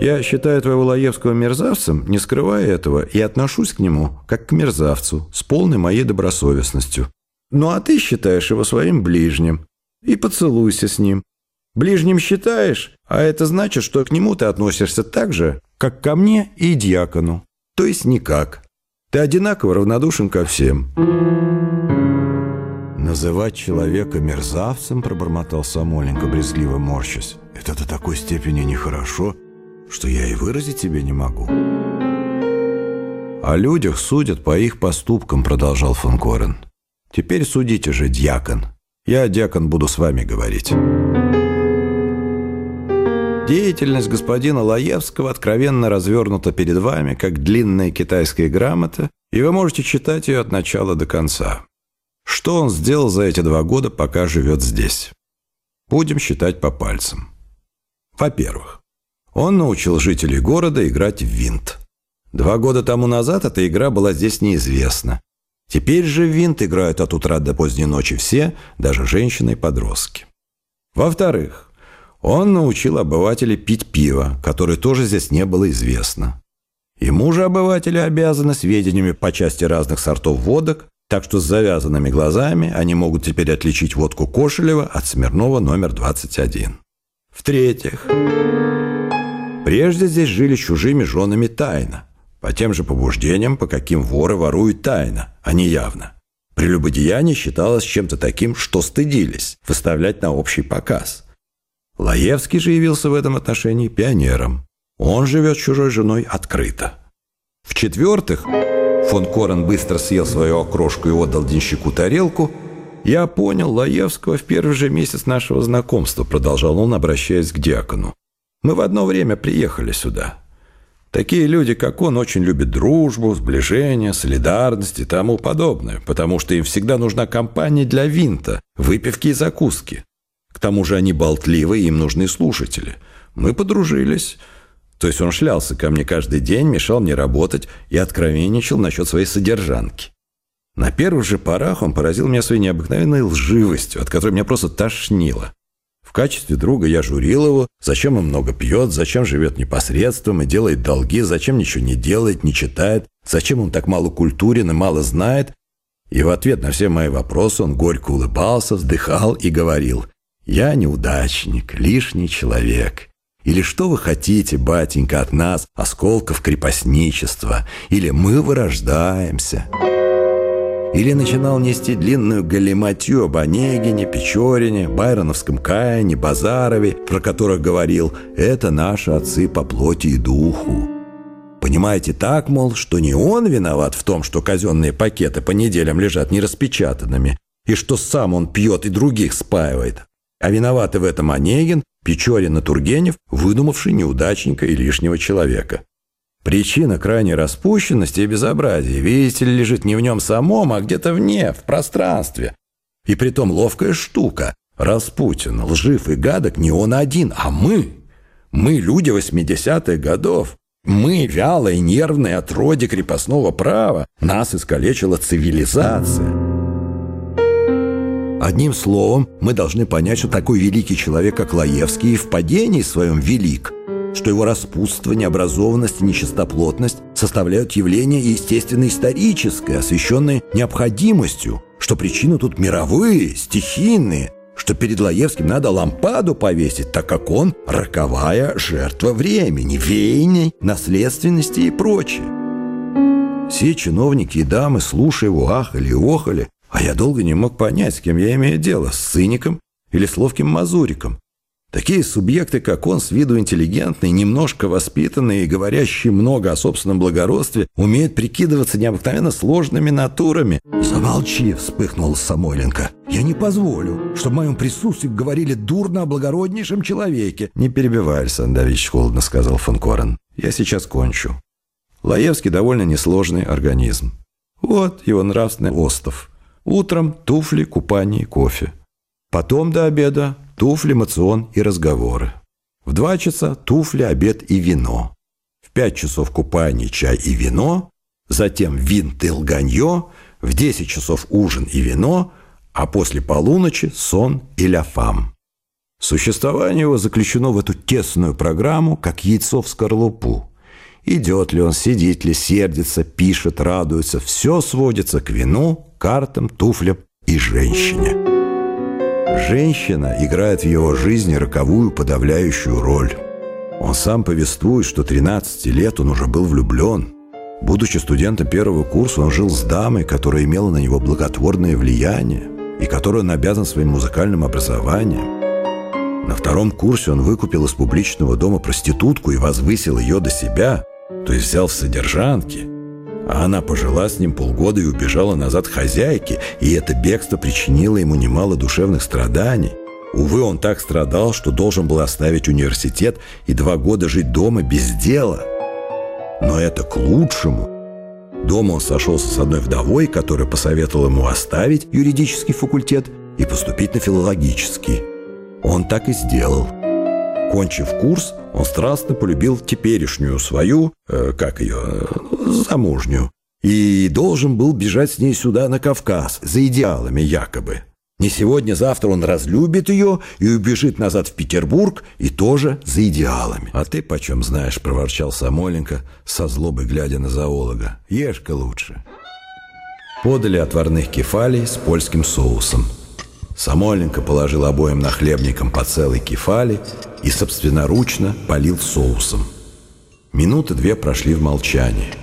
Я считаю твоего Лаевского мерзавцем, не скрывая этого, и отношусь к нему как к мерзавцу, с полной моей добросовестностью. Ну а ты считаешь его своим ближним. И поцелуйся с ним. Ближним считаешь, а это значит, что к нему ты относишься так же, как ко мне и дьякону. То есть никак. Ты одинаково равнодушен ко всем. «Называть человека мерзавцем», — пробормотал Самоленко, брезгливо морщась, «это до такой степени нехорошо, что я и выразить тебе не могу». «О людях судят по их поступкам», — продолжал фон Корен. «Теперь судите же, дьякон. Я, дьякон, буду с вами говорить». Деятельность господина Лаевского откровенно развернута перед вами, как длинная китайская грамота, и вы можете читать ее от начала до конца. Что он сделал за эти два года, пока живет здесь? Будем считать по пальцам. Во-первых, он научил жителей города играть в винт. Два года тому назад эта игра была здесь неизвестна. Теперь же в винт играют от утра до поздней ночи все, даже женщины и подростки. Во-вторых, он научил обывателей пить пиво, которое тоже здесь не было известно. Ему же обыватели обязаны сведениями по части разных сортов водок, так что с завязанными глазами они могут теперь отличить водку Кошелева от Смирнова номер 21. В-третьих, прежде здесь жили чужими женами тайно, по тем же побуждениям, по каким воры воруют тайно, а не явно. Прелюбодеяние считалось чем-то таким, что стыдились выставлять на общий показ – Лаевский же явился в этом отношении пионером. Он живет с чужой женой открыто. В-четвертых, фон Корен быстро съел свою окрошку и отдал денщику тарелку. «Я понял Лаевского в первый же месяц нашего знакомства», продолжал он, обращаясь к диакону. «Мы в одно время приехали сюда. Такие люди, как он, очень любят дружбу, сближение, солидарность и тому подобное, потому что им всегда нужна компания для винта, выпивки и закуски. К тому же они болтливы, им нужны слушатели. Мы подружились. То есть он шлялся ко мне каждый день, мешал мне работать и откровенничал насчет своей содержанки. На первых же порах он поразил меня своей необыкновенной лживостью, от которой меня просто тошнило. В качестве друга я журил его, зачем он много пьет, зачем живет непосредством и делает долги, зачем ничего не делает, не читает, зачем он так мало культурен и мало знает. И в ответ на все мои вопросы он горько улыбался, вздыхал и говорил – я неудачник, лишний человек. Или что вы хотите, батенька, от нас, осколков крепостничества? Или мы вырождаемся?» Или начинал нести длинную галиматью об Онегине, Печорине, Байроновском Каине, Базарове, про которых говорил «это наши отцы по плоти и духу». Понимаете так, мол, что не он виноват в том, что казенные пакеты по неделям лежат нераспечатанными, и что сам он пьет и других спаивает, а виноваты в этом Онегин, Печорин и Тургенев, выдумавший неудачника и лишнего человека. Причина крайней распущенности и безобразия, видите ли, лежит не в нем самом, а где-то вне, в пространстве. И притом ловкая штука. Распутин, лжив и гадок не он один, а мы. Мы люди 80-х годов. Мы вялые, нервные отроди крепостного права. Нас искалечила цивилизация. Одним словом, мы должны понять, что такой великий человек, как Лаевский, и в падении своем велик, что его распутство, необразованность и нечистоплотность составляют явление естественно-историческое, освещенное необходимостью, что причины тут мировые, стихийные, что перед Лаевским надо лампаду повесить, так как он роковая жертва времени, веяний, наследственности и прочее. Все чиновники и дамы, слушая его, ахали и охали, а я долго не мог понять, с кем я имею дело, с циником или с ловким мазуриком. Такие субъекты, как он, с виду интеллигентные, немножко воспитанные и говорящие много о собственном благородстве, умеют прикидываться необыкновенно сложными натурами. «Замолчи!» – вспыхнул Самойленко. «Я не позволю, чтобы в моем присутствии говорили дурно о благороднейшем человеке». «Не перебивай, Александр Давидович, холодно сказал фон Корен. Я сейчас кончу. Лаевский довольно несложный организм. Вот его нравственный остов. Утром туфли, купание, кофе. Потом до обеда туфли, мацион и разговоры. В два часа туфли, обед и вино. В пять часов купание, чай и вино. Затем винт и. В десять часов ужин и вино. А после полуночи сон и ляфам. Существование его заключено в эту тесную программу, как яйцо в скорлупу. Идет ли он, сидит ли, сердится, пишет, радуется. Все сводится к вину, картам, туфлям и женщине. Женщина играет в его жизни роковую подавляющую роль. Он сам повествует, что 13 лет он уже был влюблен. Будучи студентом первого курса, он жил с дамой, которая имела на него благотворное влияние и которой он обязан своим музыкальным образованием. На втором курсе он выкупил из публичного дома проститутку и возвысил ее до себя, то есть взял в содержанки. А она пожила с ним полгода и убежала назад хозяйке, и это бегство причинило ему немало душевных страданий. Увы, он так страдал, что должен был оставить университет и два года жить дома без дела. Но это к лучшему. Дома он сошелся с одной вдовой, которая посоветовала ему оставить юридический факультет и поступить на филологический. Он так и сделал. Кончив курс, он страстно полюбил теперешнюю свою, э, как ее, замужнюю, и должен был бежать с ней сюда, на Кавказ, за идеалами якобы. Не сегодня-завтра он разлюбит ее и убежит назад в Петербург, и тоже за идеалами. «А ты почем знаешь?» – проворчал Самойленко, со злобой глядя на зоолога. «Ешь-ка лучше». Подали отварных кефалей с польским соусом. Самойленко положил обоим нахлебникам по целой кефали и собственноручно полил соусом. Минуты две прошли в молчании.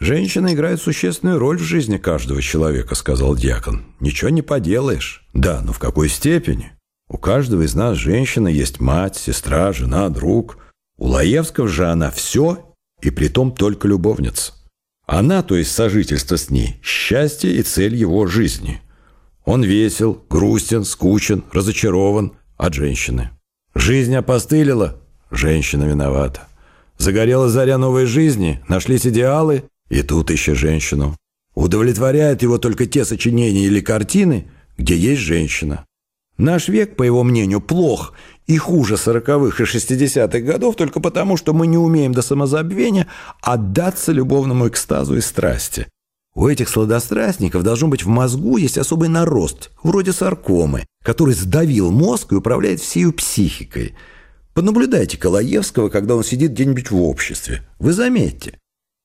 «Женщина играет существенную роль в жизни каждого человека», — сказал дьякон. «Ничего не поделаешь». «Да, но в какой степени? У каждого из нас женщина есть мать, сестра, жена, друг. У Лаевского же она все, и притом только любовница. Она, то есть сожительство с ней, счастье и цель его жизни. Он весел, грустен, скучен, разочарован от женщины. Жизнь опостылила, женщина виновата. Загорела заря новой жизни, нашлись идеалы, и тут еще женщину. Удовлетворяют его только те сочинения или картины, где есть женщина. Наш век, по его мнению, плох и хуже сороковых и шестидесятых годов только потому, что мы не умеем до самозабвения отдаться любовному экстазу и страсти. У этих сладострастников должно быть в мозгу есть особый нарост, вроде саркомы, который сдавил мозг и управляет всей психикой. Понаблюдайте Калаевского, когда он сидит где-нибудь в обществе. Вы заметите,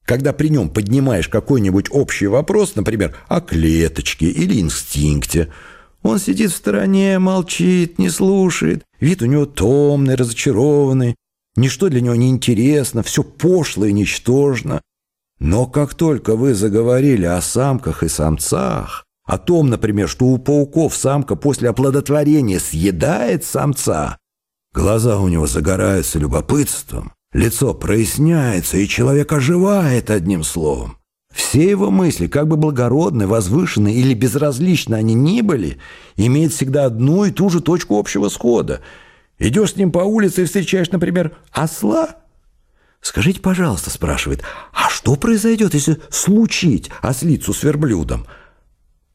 когда при нем поднимаешь какой-нибудь общий вопрос, например, о клеточке или инстинкте, он сидит в стороне, молчит, не слушает, вид у него томный, разочарованный, ничто для него не интересно, все пошло и ничтожно. Но как только вы заговорили о самках и самцах, о том, например, что у пауков самка после оплодотворения съедает самца, глаза у него загораются любопытством, Лицо проясняется, и человек оживает одним словом. Все его мысли, как бы благородны, возвышены или безразличны они ни были, имеют всегда одну и ту же точку общего схода. Идешь с ним по улице и встречаешь, например, осла? «Скажите, пожалуйста», — спрашивает, «а что произойдет, если случить ослицу с верблюдом?»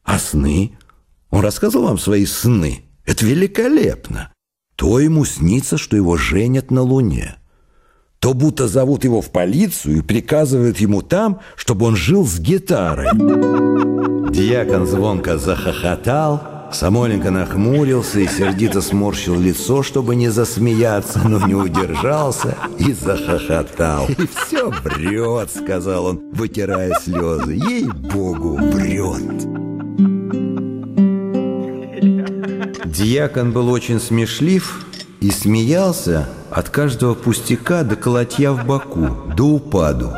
«А сны?» Он рассказывал вам свои сны. Это великолепно. То ему снится, что его женят на луне то будто зовут его в полицию и приказывают ему там, чтобы он жил с гитарой. Дьякон звонко захохотал, Самойленко нахмурился и сердито сморщил лицо, чтобы не засмеяться, но не удержался и захохотал. «И все брет», — сказал он, вытирая слезы. «Ей-богу, брет». Дьякон был очень смешлив и смеялся, от каждого пустяка до колотья в боку, до упаду.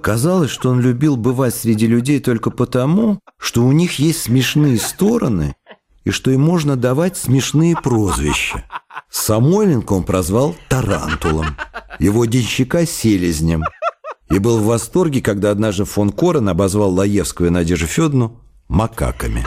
Казалось, что он любил бывать среди людей только потому, что у них есть смешные стороны и что им можно давать смешные прозвища. Самойленко он прозвал Тарантулом, его денщика – Селезнем, и был в восторге, когда однажды фон Корен обозвал Лаевского и Надежду Федоровну макаками.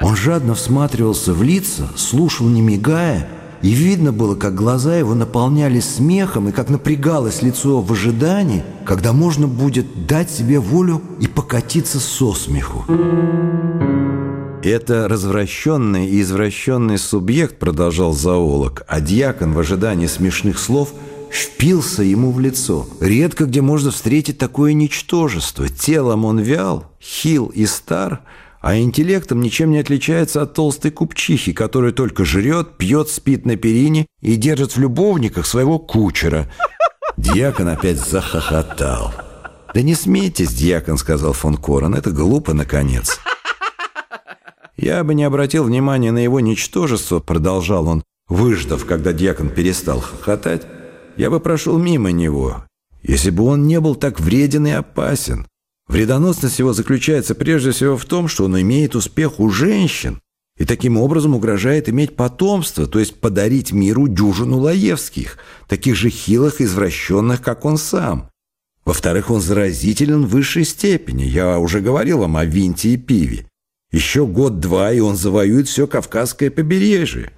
Он жадно всматривался в лица, слушал не мигая – и видно было, как глаза его наполнялись смехом и как напрягалось лицо в ожидании, когда можно будет дать себе волю и покатиться со смеху. «Это развращенный и извращенный субъект», — продолжал зоолог, а дьякон в ожидании смешных слов впился ему в лицо. Редко где можно встретить такое ничтожество. Телом он вял, хил и стар — а интеллектом ничем не отличается от толстой купчихи, которая только жрет, пьет, спит на перине и держит в любовниках своего кучера. Дьякон опять захохотал. «Да не смейтесь, дьякон», — сказал фон Корон, — «это глупо, наконец». «Я бы не обратил внимания на его ничтожество», — продолжал он, выждав, когда дьякон перестал хохотать. «Я бы прошел мимо него, если бы он не был так вреден и опасен. Вредоносность его заключается прежде всего в том, что он имеет успех у женщин и таким образом угрожает иметь потомство, то есть подарить миру дюжину Лаевских, таких же хилых извращенных, как он сам. Во-вторых, он заразителен в высшей степени. Я уже говорил вам о винте и пиве. Еще год-два, и он завоюет все Кавказское побережье.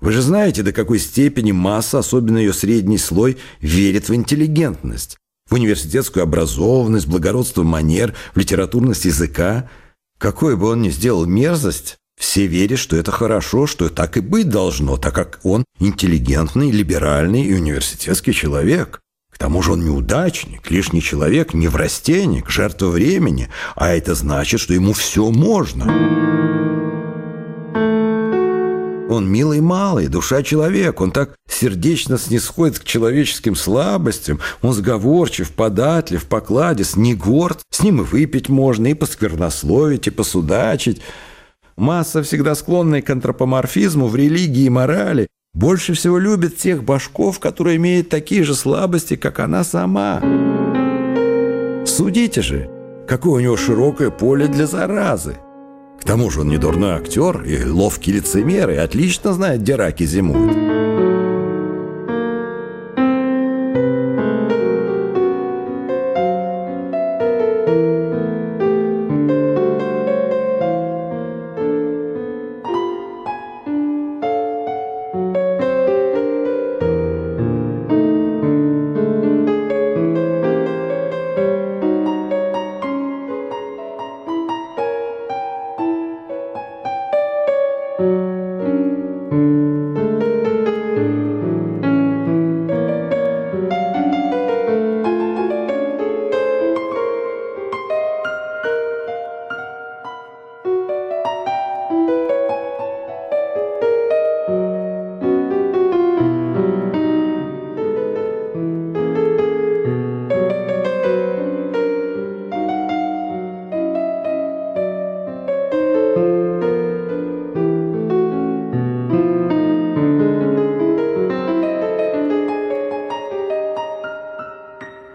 Вы же знаете, до какой степени масса, особенно ее средний слой, верит в интеллигентность, в университетскую образованность, благородство манер, в литературность языка. Какой бы он ни сделал мерзость, все верят, что это хорошо, что так и быть должно, так как он интеллигентный, либеральный и университетский человек. Тому же он неудачник, лишний человек, неврастенник, жертва времени, а это значит, что ему все можно. Он милый малый, душа человек. Он так сердечно снисходит к человеческим слабостям. Он сговорчив, податлив, покладист, не горд. С ним и выпить можно, и посквернословить, и посудачить. Масса, всегда склонная к антропоморфизму в религии и морали, больше всего любит тех башков, которые имеют такие же слабости, как она сама. Судите же, какое у него широкое поле для заразы. К тому же он не дурной актер и ловкий лицемер, и отлично знает, где раки зимуют.